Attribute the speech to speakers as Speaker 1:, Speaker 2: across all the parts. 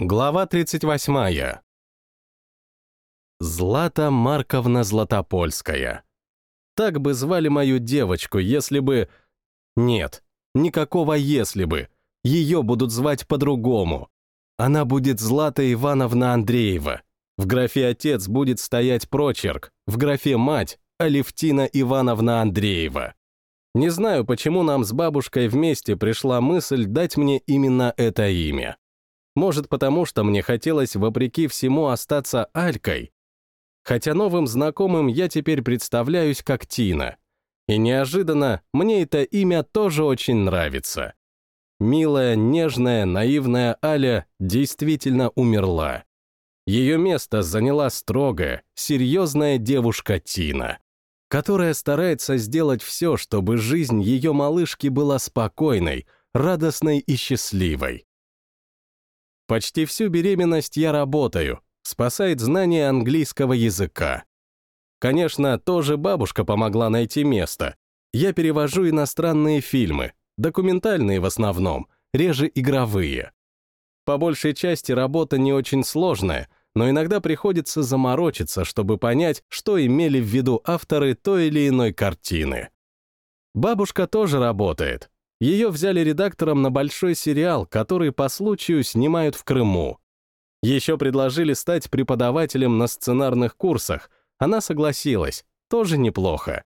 Speaker 1: Глава 38. Злата Марковна Златопольская. Так бы звали мою девочку, если бы... Нет, никакого «если бы». Ее будут звать по-другому. Она будет Злата Ивановна Андреева. В графе «отец» будет стоять прочерк, в графе «мать» — Алевтина Ивановна Андреева. Не знаю, почему нам с бабушкой вместе пришла мысль дать мне именно это имя. Может, потому что мне хотелось, вопреки всему, остаться Алькой? Хотя новым знакомым я теперь представляюсь как Тина. И неожиданно мне это имя тоже очень нравится. Милая, нежная, наивная Аля действительно умерла. Ее место заняла строгая, серьезная девушка Тина, которая старается сделать все, чтобы жизнь ее малышки была спокойной, радостной и счастливой. Почти всю беременность я работаю, спасает знание английского языка. Конечно, тоже бабушка помогла найти место. Я перевожу иностранные фильмы, документальные в основном, реже игровые. По большей части работа не очень сложная, но иногда приходится заморочиться, чтобы понять, что имели в виду авторы той или иной картины. Бабушка тоже работает, ее взяли редактором на большой сериал, который по случаю снимают в Крыму. Еще предложили стать преподавателем на сценарных курсах. Она согласилась. Тоже неплохо.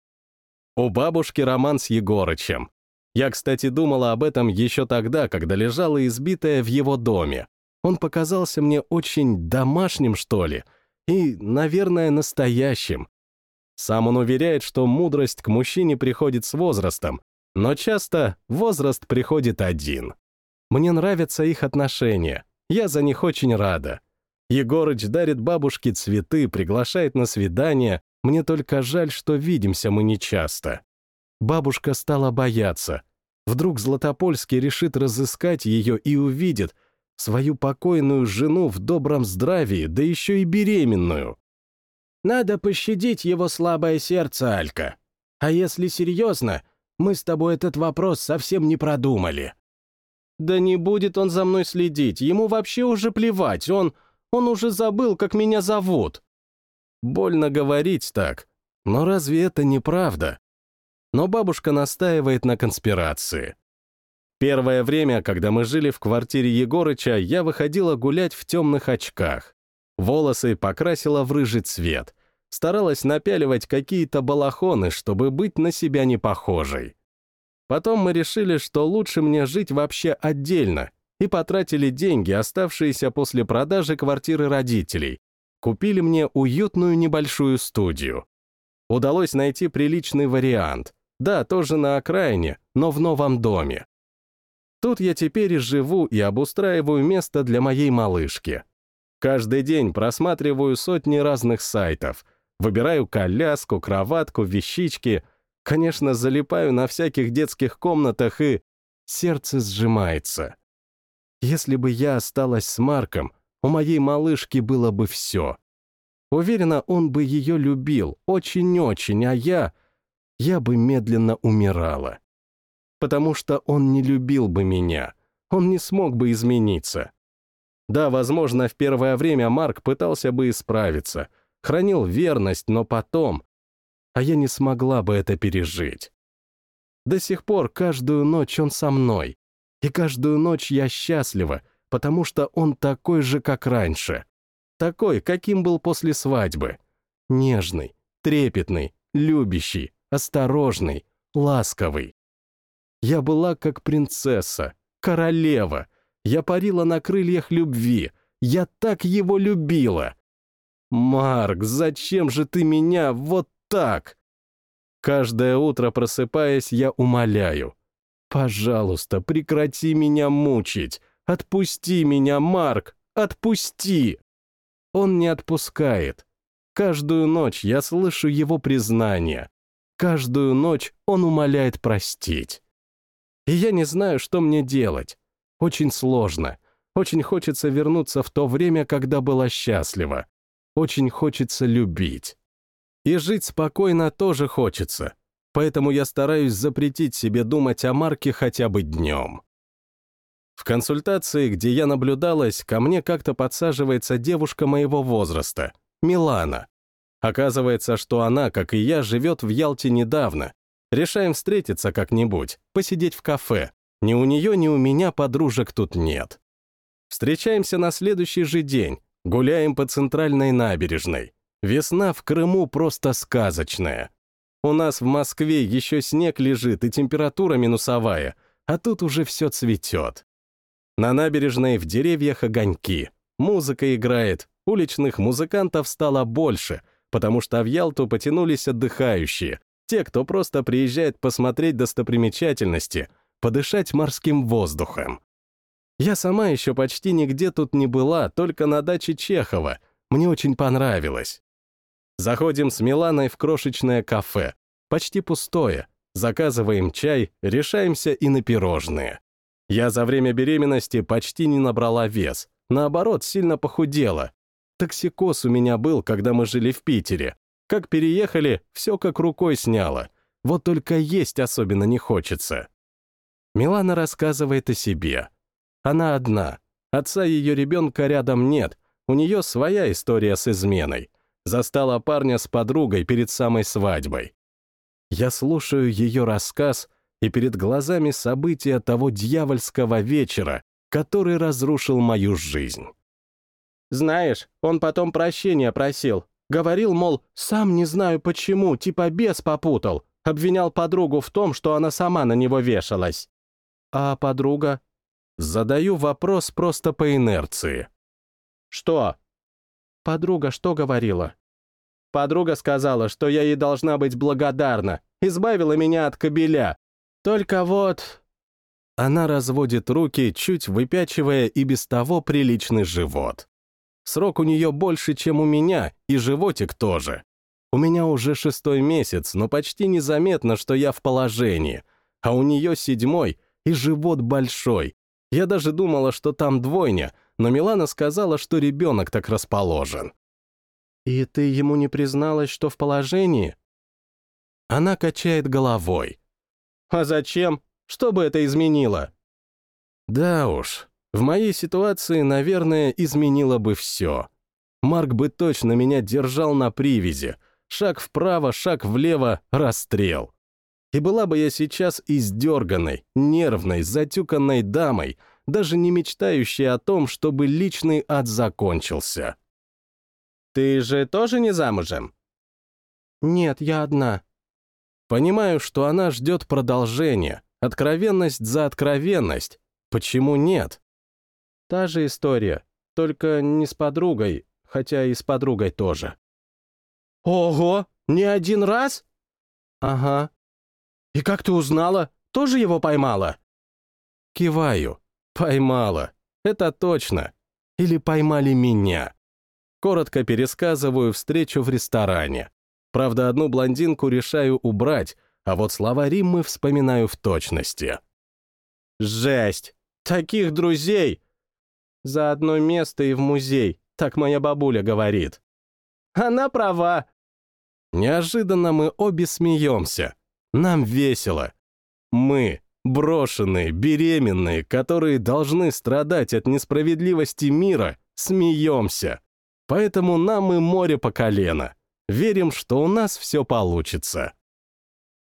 Speaker 1: У бабушки роман с Егорычем. Я, кстати, думала об этом еще тогда, когда лежала избитая в его доме. Он показался мне очень домашним, что ли, и, наверное, настоящим. Сам он уверяет, что мудрость к мужчине приходит с возрастом, но часто возраст приходит один. Мне нравятся их отношения, я за них очень рада. Егорыч дарит бабушке цветы, приглашает на свидание, мне только жаль, что видимся мы нечасто. Бабушка стала бояться. Вдруг Златопольский решит разыскать ее и увидит свою покойную жену в добром здравии, да еще и беременную. Надо пощадить его слабое сердце, Алька. А если серьезно, мы с тобой этот вопрос совсем не продумали». «Да не будет он за мной следить, ему вообще уже плевать, он... он уже забыл, как меня зовут». Больно говорить так, но разве это не правда? Но бабушка настаивает на конспирации. Первое время, когда мы жили в квартире Егорыча, я выходила гулять в темных очках. Волосы покрасила в рыжий цвет — старалась напяливать какие-то балахоны, чтобы быть на себя не похожей. Потом мы решили, что лучше мне жить вообще отдельно, и потратили деньги, оставшиеся после продажи квартиры родителей. Купили мне уютную небольшую студию. Удалось найти приличный вариант. Да, тоже на окраине, но в новом доме. Тут я теперь и живу и обустраиваю место для моей малышки. Каждый день просматриваю сотни разных сайтов — Выбираю коляску, кроватку, вещички. Конечно, залипаю на всяких детских комнатах и... Сердце сжимается. Если бы я осталась с Марком, у моей малышки было бы все. Уверена, он бы ее любил, очень-очень, а я... Я бы медленно умирала. Потому что он не любил бы меня. Он не смог бы измениться. Да, возможно, в первое время Марк пытался бы исправиться — хранил верность, но потом... А я не смогла бы это пережить. До сих пор каждую ночь он со мной. И каждую ночь я счастлива, потому что он такой же, как раньше. Такой, каким был после свадьбы. Нежный, трепетный, любящий, осторожный, ласковый. Я была как принцесса, королева. Я парила на крыльях любви. Я так его любила. «Марк, зачем же ты меня вот так?» Каждое утро просыпаясь, я умоляю. «Пожалуйста, прекрати меня мучить. Отпусти меня, Марк, отпусти!» Он не отпускает. Каждую ночь я слышу его признание. Каждую ночь он умоляет простить. И я не знаю, что мне делать. Очень сложно. Очень хочется вернуться в то время, когда была счастлива. Очень хочется любить. И жить спокойно тоже хочется, поэтому я стараюсь запретить себе думать о Марке хотя бы днем. В консультации, где я наблюдалась, ко мне как-то подсаживается девушка моего возраста, Милана. Оказывается, что она, как и я, живет в Ялте недавно. Решаем встретиться как-нибудь, посидеть в кафе. Ни у нее, ни у меня подружек тут нет. Встречаемся на следующий же день, гуляем по центральной набережной. Весна в Крыму просто сказочная. У нас в Москве еще снег лежит и температура минусовая, а тут уже все цветет. На набережной в деревьях огоньки, музыка играет, уличных музыкантов стало больше, потому что в Ялту потянулись отдыхающие, те, кто просто приезжает посмотреть достопримечательности, подышать морским воздухом. Я сама еще почти нигде тут не была, только на даче Чехова. Мне очень понравилось. Заходим с Миланой в крошечное кафе. Почти пустое. Заказываем чай, решаемся и на пирожные. Я за время беременности почти не набрала вес. Наоборот, сильно похудела. Токсикоз у меня был, когда мы жили в Питере. Как переехали, все как рукой сняло. Вот только есть особенно не хочется. Милана рассказывает о себе. Она одна. Отца ее ребенка рядом нет. У нее своя история с изменой. Застала парня с подругой перед самой свадьбой. Я слушаю ее рассказ, и перед глазами события того дьявольского вечера, который разрушил мою жизнь.
Speaker 2: Знаешь, он потом прощения просил. Говорил, мол, сам не знаю почему, типа бес попутал. Обвинял подругу в том, что она сама на него вешалась. А подруга?
Speaker 1: Задаю вопрос просто по инерции.
Speaker 2: Что? Подруга что говорила? Подруга сказала, что я ей должна быть благодарна, избавила меня от кобеля. Только вот...
Speaker 1: Она разводит руки, чуть выпячивая и без того приличный живот. Срок у нее больше, чем у меня, и животик тоже. У меня уже шестой месяц, но почти незаметно, что я в положении. А у нее седьмой, и живот большой. Я даже думала, что там двойня, но Милана сказала, что ребенок так расположен.
Speaker 2: «И ты ему не призналась, что в положении?»
Speaker 1: Она качает головой.
Speaker 2: «А зачем? Что бы это изменило?»
Speaker 1: «Да уж, в моей ситуации, наверное, изменило бы все. Марк бы точно меня держал на привязи. Шаг вправо, шаг влево, расстрел. И была бы я сейчас издерганной, нервной, затюканной дамой, даже не мечтающей о том, чтобы личный ад закончился.
Speaker 2: «Ты же тоже не замужем?»
Speaker 3: «Нет, я одна».
Speaker 1: Понимаю, что она ждет продолжения, откровенность за откровенность. Почему нет?
Speaker 3: Та же история, только не с подругой, хотя и с подругой тоже.
Speaker 2: Ого, не один раз?
Speaker 3: Ага.
Speaker 2: И как ты узнала? Тоже его поймала?
Speaker 1: Киваю. Поймала. Это точно. Или поймали меня. Коротко пересказываю встречу в ресторане. Правда, одну блондинку решаю убрать, а вот слова Риммы вспоминаю в точности.
Speaker 2: Жесть! Таких друзей!
Speaker 3: За одно место и в музей, так моя бабуля говорит.
Speaker 2: Она права.
Speaker 1: Неожиданно мы обе смеемся. Нам весело. Мы, брошенные, беременные, которые должны страдать от несправедливости мира, смеемся. Поэтому нам и море по колено. Верим, что у нас все получится.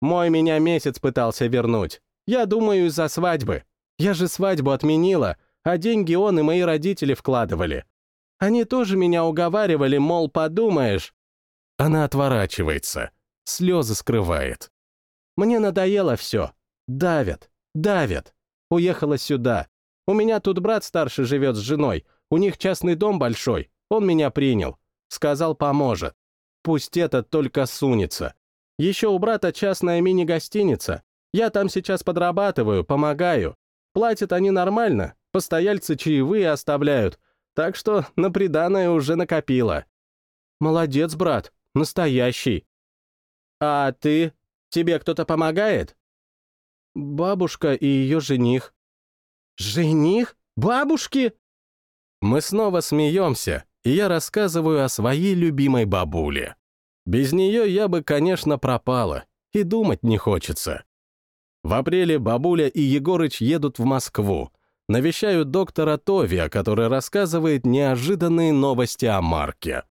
Speaker 2: Мой меня месяц пытался вернуть. Я думаю, из-за свадьбы. Я же свадьбу отменила, а деньги он и мои родители вкладывали. Они тоже меня уговаривали, мол, подумаешь.
Speaker 1: Она отворачивается, слезы скрывает.
Speaker 2: Мне надоело все. Давят, давят. Уехала сюда. У меня тут брат старший живет с женой. У них частный дом большой. Он меня принял. Сказал, поможет. Пусть этот только сунется. Еще у брата частная мини-гостиница. Я там сейчас подрабатываю, помогаю. Платят они нормально, постояльцы чаевые оставляют, так что на приданое уже накопила. Молодец, брат, настоящий. А ты? Тебе кто-то помогает?
Speaker 3: Бабушка и ее жених.
Speaker 2: Жених? Бабушки?
Speaker 1: Мы снова смеемся, и я рассказываю о своей любимой бабуле. Без нее я бы, конечно, пропала, и думать не хочется. В апреле бабуля и Егорыч едут в Москву. Навещаю доктора Товия, который рассказывает неожиданные новости о Марке.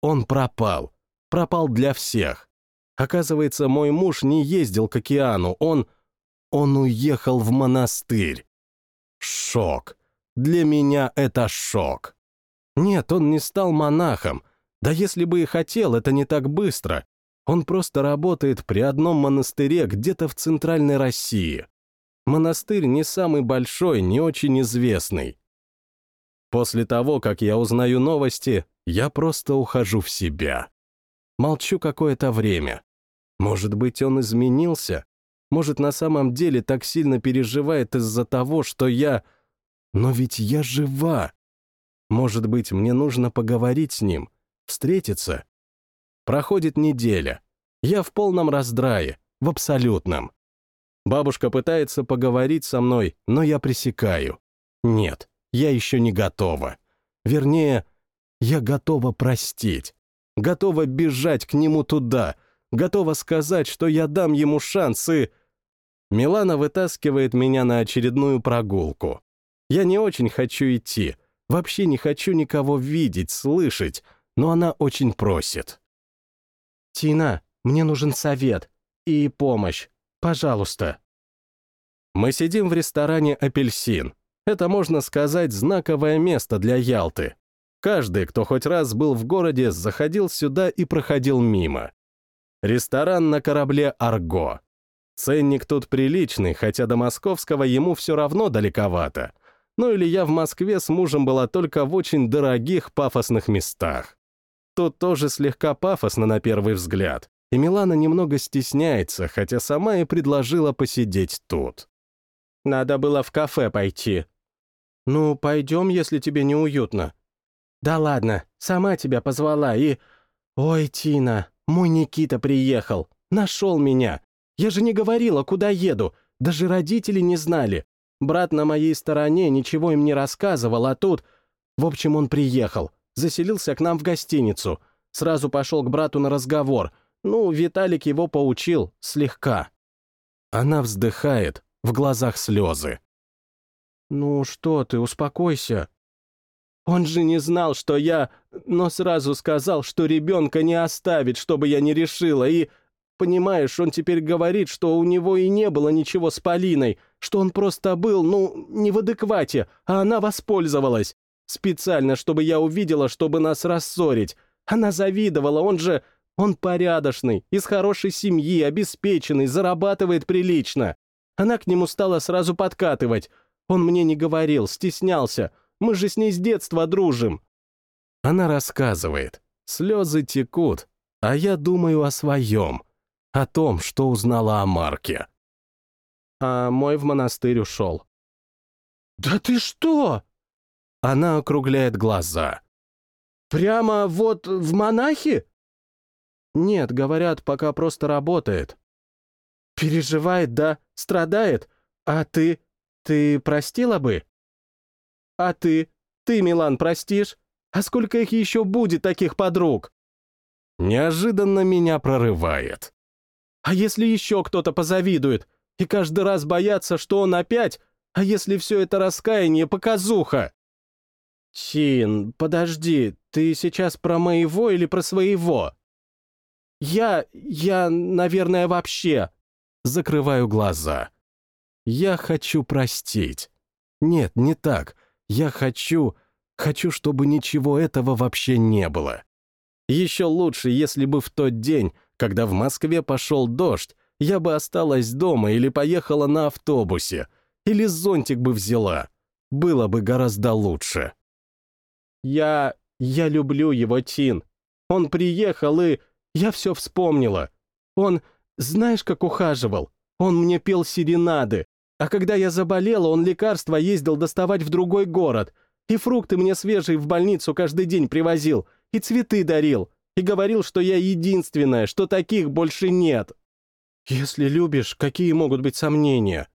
Speaker 1: Он пропал. Пропал для всех. Оказывается, мой муж не ездил к океану, он... Он уехал в монастырь. Шок. Для меня это шок. Нет, он не стал монахом. Да если бы и хотел, это не так быстро. Он просто работает при одном монастыре где-то в центральной России. Монастырь не самый большой, не очень известный. После того, как я узнаю новости, я просто ухожу в себя. Молчу какое-то время. Может быть, он изменился? Может, на самом деле так сильно переживает из-за того, что я... Но ведь я жива. Может быть, мне нужно поговорить с ним, встретиться? Проходит неделя. Я в полном раздрае, в абсолютном. Бабушка пытается поговорить со мной, но я пресекаю. Нет, я еще не готова. Вернее, я готова простить. Готова бежать к нему туда. Готова сказать, что я дам ему шанс и... Милана вытаскивает меня на очередную прогулку. Я не очень хочу идти. Вообще не хочу никого видеть, слышать, но она очень просит.
Speaker 2: «Тина, мне нужен совет и помощь. Пожалуйста.
Speaker 1: Мы сидим в ресторане «Апельсин». Это, можно сказать, знаковое место для Ялты. Каждый, кто хоть раз был в городе, заходил сюда и проходил мимо. Ресторан на корабле «Арго». Ценник тут приличный, хотя до московского ему все равно далековато. Ну или я в Москве с мужем была только в очень дорогих пафосных местах. Тут тоже слегка пафосно на первый взгляд, и Милана немного стесняется, хотя сама и предложила посидеть тут.
Speaker 2: Надо было в кафе пойти. Ну, пойдем, если тебе неуютно. Да ладно, сама тебя позвала и... Ой, Тина, мой Никита приехал, нашел меня. Я же не говорила, куда еду, даже родители не знали. Брат на моей стороне ничего им не рассказывал, а тут... В общем, он приехал, заселился к нам в гостиницу. Сразу пошел к брату на разговор — ну, Виталик его поучил, слегка.
Speaker 1: Она вздыхает, в глазах слезы.
Speaker 2: «Ну что ты, успокойся. Он же не знал, что я, но сразу сказал, что ребенка не оставит, чтобы я не решила, и, понимаешь, он теперь говорит, что у него и не было ничего с Полиной, что он просто был, ну, не в адеквате, а она воспользовалась. Специально, чтобы я увидела, чтобы нас рассорить. Она завидовала, он же... Он порядочный, из хорошей семьи, обеспеченный, зарабатывает прилично. Она к нему стала сразу подкатывать. Он мне не говорил, стеснялся. Мы же с ней с детства дружим.
Speaker 1: Она рассказывает. Слезы текут, а я думаю о своем. О том, что узнала о Марке.
Speaker 2: А мой в монастырь ушел.
Speaker 3: «Да ты что?»
Speaker 1: Она округляет глаза.
Speaker 3: «Прямо вот в монахи?»
Speaker 2: Нет, говорят, пока просто работает.
Speaker 3: Переживает, да, страдает. А ты... ты простила бы? А ты? Ты, Милан, простишь? А сколько их еще будет, таких подруг?
Speaker 1: Неожиданно меня прорывает.
Speaker 3: А если еще кто-то позавидует? И каждый раз боятся, что он опять... А если все это раскаяние показуха?
Speaker 2: Чин, подожди, ты сейчас про моего или про своего? Я... я, наверное, вообще...»
Speaker 1: Закрываю глаза. «Я хочу простить. Нет, не так. Я хочу... хочу, чтобы ничего этого вообще не было. Еще лучше, если бы в тот день, когда в Москве пошел дождь, я бы осталась дома или поехала на автобусе, или зонтик бы взяла. Было бы гораздо лучше.
Speaker 2: Я... я люблю его, Тин. Он приехал и... Я все вспомнила. Он, знаешь, как ухаживал? Он мне пел серенады. А когда я заболела, он лекарства ездил доставать в другой город. И фрукты мне свежие в больницу каждый день привозил. И цветы дарил. И говорил, что я единственная, что таких больше нет. Если любишь, какие могут быть сомнения?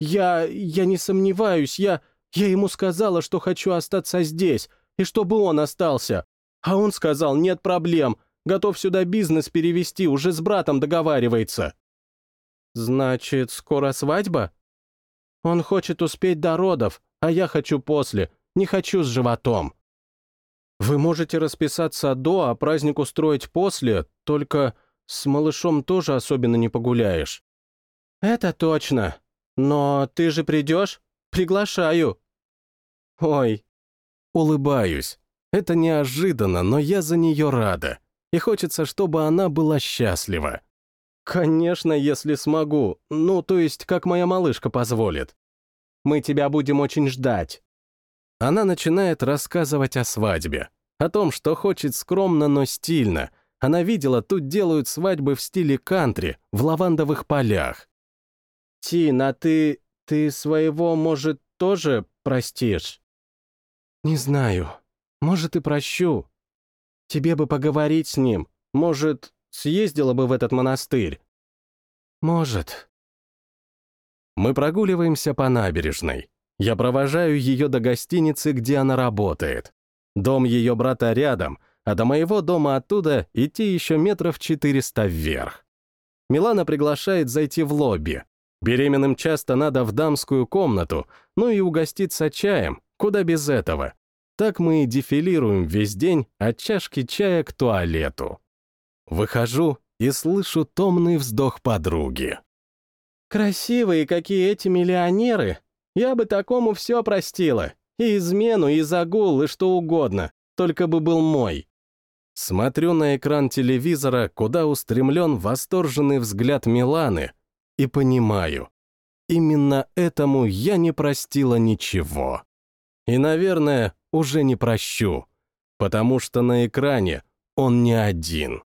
Speaker 2: Я... я не сомневаюсь, я... Я ему сказала, что хочу остаться здесь, и чтобы он остался. А он сказал, нет проблем, Готов сюда бизнес перевести, уже с братом договаривается». «Значит, скоро свадьба?»
Speaker 3: Он хочет успеть до родов, а я хочу после, не хочу с животом. Вы можете расписаться до, а праздник устроить после, только с малышом тоже особенно не погуляешь. Это точно. Но ты же придешь? Приглашаю. Ой.
Speaker 1: Улыбаюсь. Это неожиданно, но я за нее рада. И хочется, чтобы она была счастлива.
Speaker 3: Конечно, если смогу. Ну, то есть, как моя малышка позволит. Мы тебя будем очень ждать.
Speaker 1: Она начинает рассказывать о свадьбе, о том, что хочет скромно, но стильно. Она видела, тут делают свадьбы в стиле кантри, в лавандовых полях.
Speaker 3: «Тин, а ты... ты своего, может, тоже простишь?» «Не знаю. Может, и прощу. Тебе бы поговорить с ним. Может, съездила бы в этот монастырь?» «Может».
Speaker 1: Мы прогуливаемся по набережной. Я провожаю ее до гостиницы, где она работает. Дом ее брата рядом, а до моего дома оттуда идти еще метров 400 вверх. Милана приглашает зайти в лобби. Беременным часто надо в дамскую комнату, ну и угоститься чаем, куда без этого. Так мы и дефилируем весь день от чашки чая к туалету. Выхожу и слышу томный вздох подруги.
Speaker 3: «Красивые какие эти миллионеры!» Я бы такому все простила. И измену, и загул, и что угодно. Только бы был мой.
Speaker 1: Смотрю на экран телевизора, куда устремлен восторженный взгляд Миланы, и понимаю, именно этому я не простила ничего. И, наверное, уже не прощу, потому что на экране он не один.